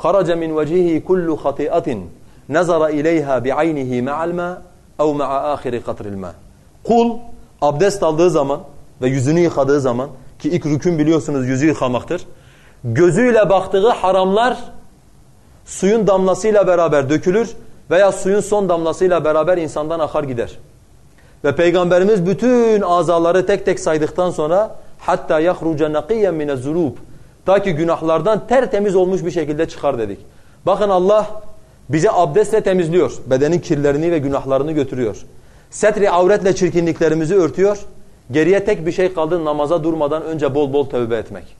kharaca min vecihi kullu khati'atin nazara ileyha bi'aynihi ma'al ma ev ma'a ahiri katril ma. Kul abdest aldığı zaman ve yüzünü yıkadığı zaman ki ilk rükün biliyorsunuz yüzü yıkamaktır. Gözüyle baktığı haramlar suyun damlasıyla beraber dökülür veya suyun son damlasıyla beraber insandan akar gider. Ve Peygamberimiz bütün azaları tek tek saydıktan sonra hatta yahruca naqiyen mine zulub ta ki günahlardan tertemiz olmuş bir şekilde çıkar dedik. Bakın Allah bize abdestle temizliyor. Bedenin kirlerini ve günahlarını götürüyor. Setri avretle çirkinliklerimizi örtüyor. Geriye tek bir şey kaldı namaza durmadan önce bol bol tövbe etmek.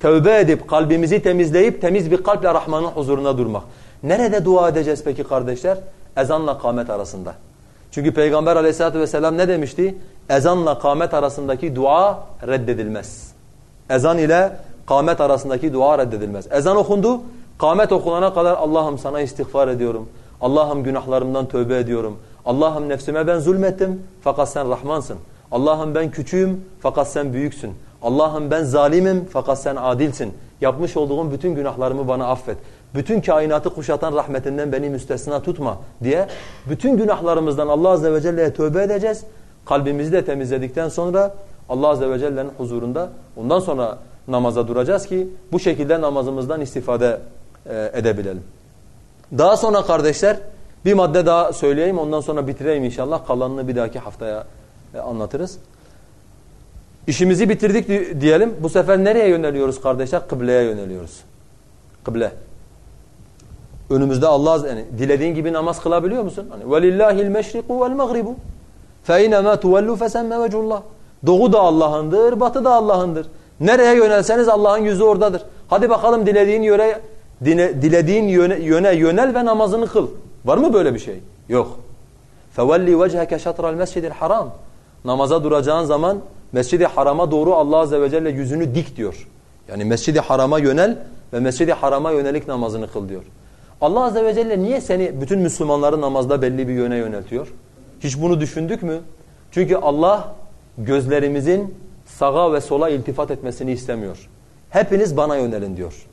Tövbe edip kalbimizi temizleyip temiz bir kalple Rahman'ın huzuruna durmak. Nerede dua edeceğiz peki kardeşler? Ezanla kâmet arasında. Çünkü Peygamber aleyhissalatü vesselam ne demişti? Ezanla kâmet arasındaki dua reddedilmez. Ezan ile kâmet arasındaki dua reddedilmez. Ezan okundu, kâmet okunana kadar Allah'ım sana istiğfar ediyorum. Allah'ım günahlarımdan tövbe ediyorum. Allah'ım nefsime ben zulmettim fakat sen Rahmansın. Allah'ım ben küçüğüm fakat sen büyüksün. Allah'ım ben zalimim fakat sen adilsin. Yapmış olduğum bütün günahlarımı bana affet. Bütün kainatı kuşatan rahmetinden beni müstesna tutma diye bütün günahlarımızdan Allah Azze ve Celle'ye tövbe edeceğiz. Kalbimizi de temizledikten sonra Allah Azze ve Celle'nin huzurunda ondan sonra namaza duracağız ki bu şekilde namazımızdan istifade e, edebilelim. Daha sonra kardeşler bir madde daha söyleyeyim ondan sonra bitireyim inşallah. Kalanını bir dahaki haftaya e, anlatırız. İşimizi bitirdik diyelim. Bu sefer nereye yöneliyoruz kardeşler? Kıbleye yöneliyoruz. Kıble. Önümüzde Allah yani dilediğin gibi namaz kılabiliyor musun? Hani velillahil meşriku vel magribu. Fe inema tuvellu fesemme vecullah. Doğu da Allah'ındır, batı da Allah'ındır. Nereye yönelseniz Allah'ın yüzü oradadır. Hadi bakalım dilediğin yöne dine, dilediğin yöne, yöne yönel ve namazını kıl. Var mı böyle bir şey? Yok. Fevelli vecheke şatra'l mescidil haram. Namaza duracağın zaman Mescid-i Haram'a doğru Allah Azze ve Celle yüzünü dik diyor. Yani Mescid-i Haram'a yönel ve Mescid-i Haram'a yönelik namazını kıl diyor. Allah Azze ve Celle niye seni bütün Müslümanları namazda belli bir yöne yöneltiyor? Hiç bunu düşündük mü? Çünkü Allah gözlerimizin sağa ve sola iltifat etmesini istemiyor. Hepiniz bana yönelin diyor.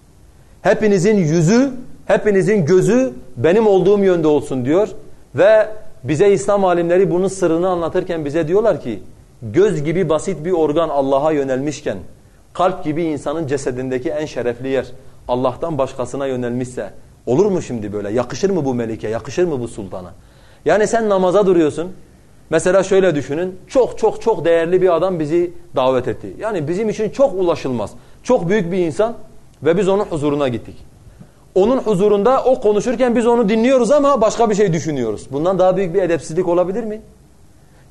Hepinizin yüzü, hepinizin gözü benim olduğum yönde olsun diyor. Ve bize İslam alimleri bunun sırrını anlatırken bize diyorlar ki göz gibi basit bir organ Allah'a yönelmişken kalp gibi insanın cesedindeki en şerefli yer Allah'tan başkasına yönelmişse olur mu şimdi böyle? Yakışır mı bu melike? Yakışır mı bu sultana? Yani sen namaza duruyorsun. Mesela şöyle düşünün. Çok çok çok değerli bir adam bizi davet etti. Yani bizim için çok ulaşılmaz. Çok büyük bir insan ve biz onun huzuruna gittik. Onun huzurunda o konuşurken biz onu dinliyoruz ama başka bir şey düşünüyoruz. Bundan daha büyük bir edepsizlik olabilir mi?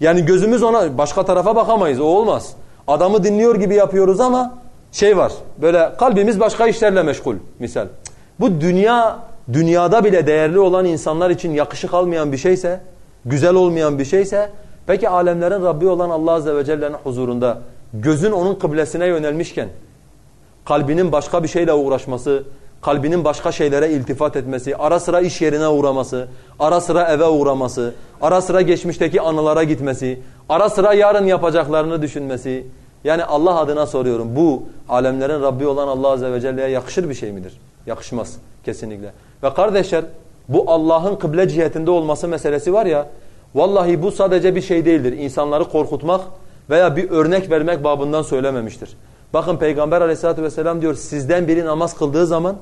Yani gözümüz ona başka tarafa bakamayız. O olmaz. Adamı dinliyor gibi yapıyoruz ama şey var. Böyle kalbimiz başka işlerle meşgul misal. Bu dünya dünyada bile değerli olan insanlar için yakışık almayan bir şeyse, güzel olmayan bir şeyse peki alemlerin Rabbi olan Allah azze ve celle'nin huzurunda gözün onun kıblesine yönelmişken kalbinin başka bir şeyle uğraşması, kalbinin başka şeylere iltifat etmesi, ara sıra iş yerine uğraması, ara sıra eve uğraması, ara sıra geçmişteki anılara gitmesi, ara sıra yarın yapacaklarını düşünmesi. Yani Allah adına soruyorum bu alemlerin Rabbi olan Allah Azze ve Celle'ye yakışır bir şey midir? Yakışmaz kesinlikle. Ve kardeşler bu Allah'ın kıble cihetinde olması meselesi var ya vallahi bu sadece bir şey değildir. İnsanları korkutmak veya bir örnek vermek babından söylememiştir. Bakın Peygamber aleyhissalatü vesselam diyor sizden biri namaz kıldığı zaman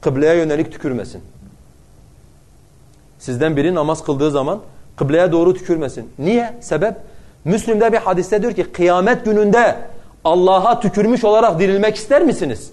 kıbleye yönelik tükürmesin. Sizden biri namaz kıldığı zaman kıbleye doğru tükürmesin. Niye? Sebep? Müslim'de bir hadiste diyor ki kıyamet gününde Allah'a tükürmüş olarak dirilmek ister misiniz?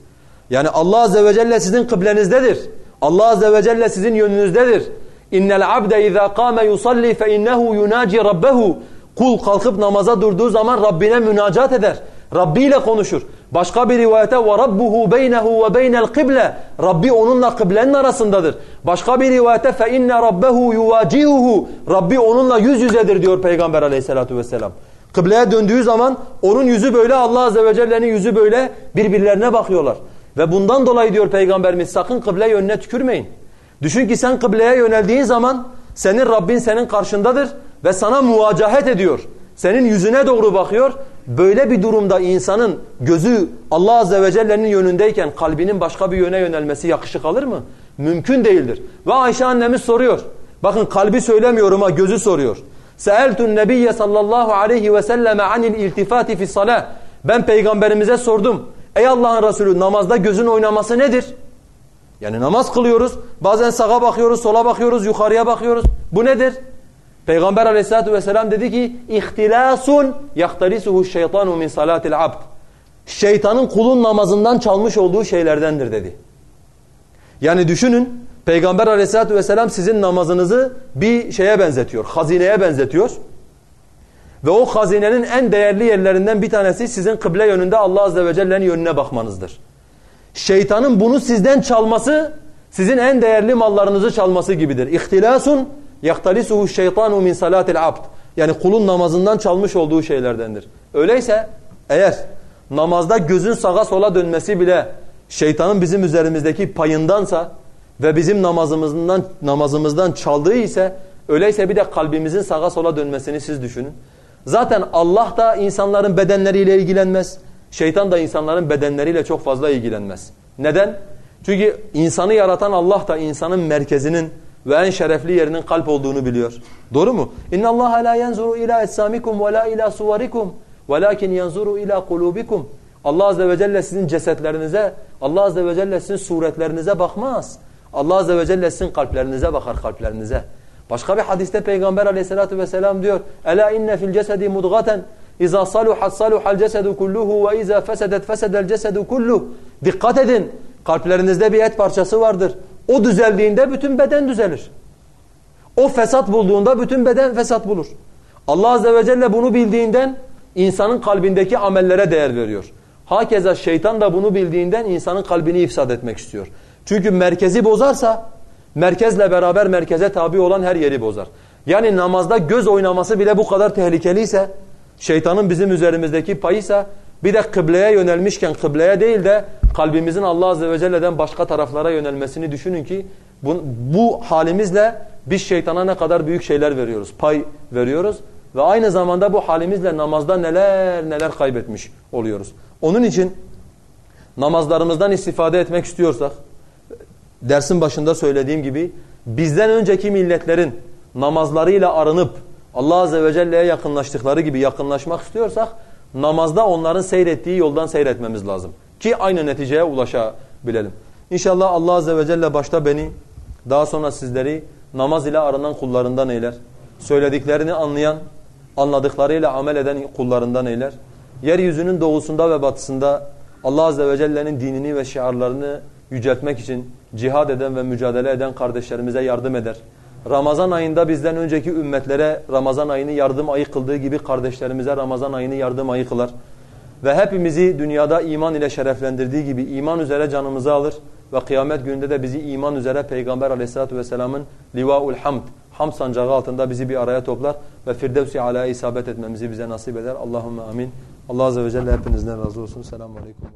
Yani Allah azze ve celle sizin kıblenizdedir. Allah azze ve celle sizin yönünüzdedir. İnnel abde izâ kâme yusalli fe innehu yunaci rabbehu. Kul kalkıp namaza durduğu zaman Rabbine münacat eder. Rabbi ile konuşur. Başka bir rivayete ve rabbuhu beynehu ve beynel kıble. Rabbi onunla kıblenin arasındadır. Başka bir rivayete fe inne rabbehu yuvacihuhu. Rabbi onunla yüz yüzedir diyor Peygamber aleyhissalatu vesselam. Kıbleye döndüğü zaman onun yüzü böyle Allah azze ve celle'nin yüzü böyle birbirlerine bakıyorlar. Ve bundan dolayı diyor Peygamberimiz sakın kıble yönüne tükürmeyin. Düşün ki sen kıbleye yöneldiğin zaman senin Rabbin senin karşındadır ve sana muvacahet ediyor. Senin yüzüne doğru bakıyor. Böyle bir durumda insanın gözü Allah Azze ve Celle'nin yönündeyken kalbinin başka bir yöne yönelmesi yakışık alır mı? Mümkün değildir. Ve Ayşe annemiz soruyor. Bakın kalbi söylemiyorum ama gözü soruyor. Seeltun nebiyye sallallahu aleyhi ve selleme anil iltifati fi salah. Ben peygamberimize sordum. Ey Allah'ın Resulü namazda gözün oynaması nedir? Yani namaz kılıyoruz. Bazen sağa bakıyoruz, sola bakıyoruz, yukarıya bakıyoruz. Bu nedir? Peygamber aleyhissalatu vesselam dedi ki ihtilasun yahtalisuhu şeytanu min salatil abd. Şeytanın kulun namazından çalmış olduğu şeylerdendir dedi. Yani düşünün Peygamber aleyhissalatu vesselam sizin namazınızı bir şeye benzetiyor, hazineye benzetiyor. Ve o hazinenin en değerli yerlerinden bir tanesi sizin kıble yönünde Allah azze ve celle'nin yönüne bakmanızdır. Şeytanın bunu sizden çalması sizin en değerli mallarınızı çalması gibidir. İhtilasun يَخْتَلِسُهُ şeytanu min salatil abd. Yani kulun namazından çalmış olduğu şeylerdendir. Öyleyse eğer namazda gözün sağa sola dönmesi bile şeytanın bizim üzerimizdeki payındansa ve bizim namazımızdan namazımızdan çaldığı ise öyleyse bir de kalbimizin sağa sola dönmesini siz düşünün. Zaten Allah da insanların bedenleriyle ilgilenmez. Şeytan da insanların bedenleriyle çok fazla ilgilenmez. Neden? Çünkü insanı yaratan Allah da insanın merkezinin ve en şerefli yerinin kalp olduğunu biliyor. Doğru mu? İnna Allah la yanzuru ila etsamikum ve la ila suvarikum velakin yanzuru ila kulubikum. Allah azze ve celle sizin cesetlerinize, Allah azze ve celle sizin suretlerinize bakmaz. Allah azze ve celle sizin kalplerinize bakar kalplerinize. Başka bir hadiste Peygamber aleyhissalatu vesselam diyor: "Ela inne fil cesedi mudgaten İza saluhat saluhal cesedu kulluhu ve iza fesedet fesedel cesedu kulluh." Dikkat edin. Kalplerinizde bir et parçası vardır. O düzeldiğinde bütün beden düzelir. O fesat bulduğunda bütün beden fesat bulur. Allah Azze ve Celle bunu bildiğinden insanın kalbindeki amellere değer veriyor. Hakeza şeytan da bunu bildiğinden insanın kalbini ifsad etmek istiyor. Çünkü merkezi bozarsa merkezle beraber merkeze tabi olan her yeri bozar. Yani namazda göz oynaması bile bu kadar tehlikeliyse şeytanın bizim üzerimizdeki payıysa bir de kıbleye yönelmişken kıbleye değil de kalbimizin Allah Azze ve Celle'den başka taraflara yönelmesini düşünün ki bu, bu halimizle Biz şeytana ne kadar büyük şeyler veriyoruz, pay veriyoruz ve aynı zamanda bu halimizle namazda neler neler kaybetmiş oluyoruz. Onun için namazlarımızdan istifade etmek istiyorsak dersin başında söylediğim gibi bizden önceki milletlerin namazlarıyla arınıp Allah Azze ve Celle'ye yakınlaştıkları gibi yakınlaşmak istiyorsak namazda onların seyrettiği yoldan seyretmemiz lazım. Ki aynı neticeye ulaşabilelim. İnşallah Allah Azze ve Celle başta beni daha sonra sizleri namaz ile arınan kullarından eyler. Söylediklerini anlayan, anladıklarıyla amel eden kullarından eyler. Yeryüzünün doğusunda ve batısında Allah Azze ve Celle'nin dinini ve şiarlarını yüceltmek için cihad eden ve mücadele eden kardeşlerimize yardım eder. Ramazan ayında bizden önceki ümmetlere Ramazan ayını yardım ayı kıldığı gibi kardeşlerimize Ramazan ayını yardım ayı kılar. Ve hepimizi dünyada iman ile şereflendirdiği gibi iman üzere canımızı alır ve kıyamet gününde de bizi iman üzere Peygamber aleyhissalatu vesselamın livaul hamd, ham sancağı altında bizi bir araya toplar ve Firdevs-i Ala'ya isabet etmemizi bize nasip eder. Allahümme amin. Allah Azze ve Celle hepinizden razı olsun. Selamun Aleyküm.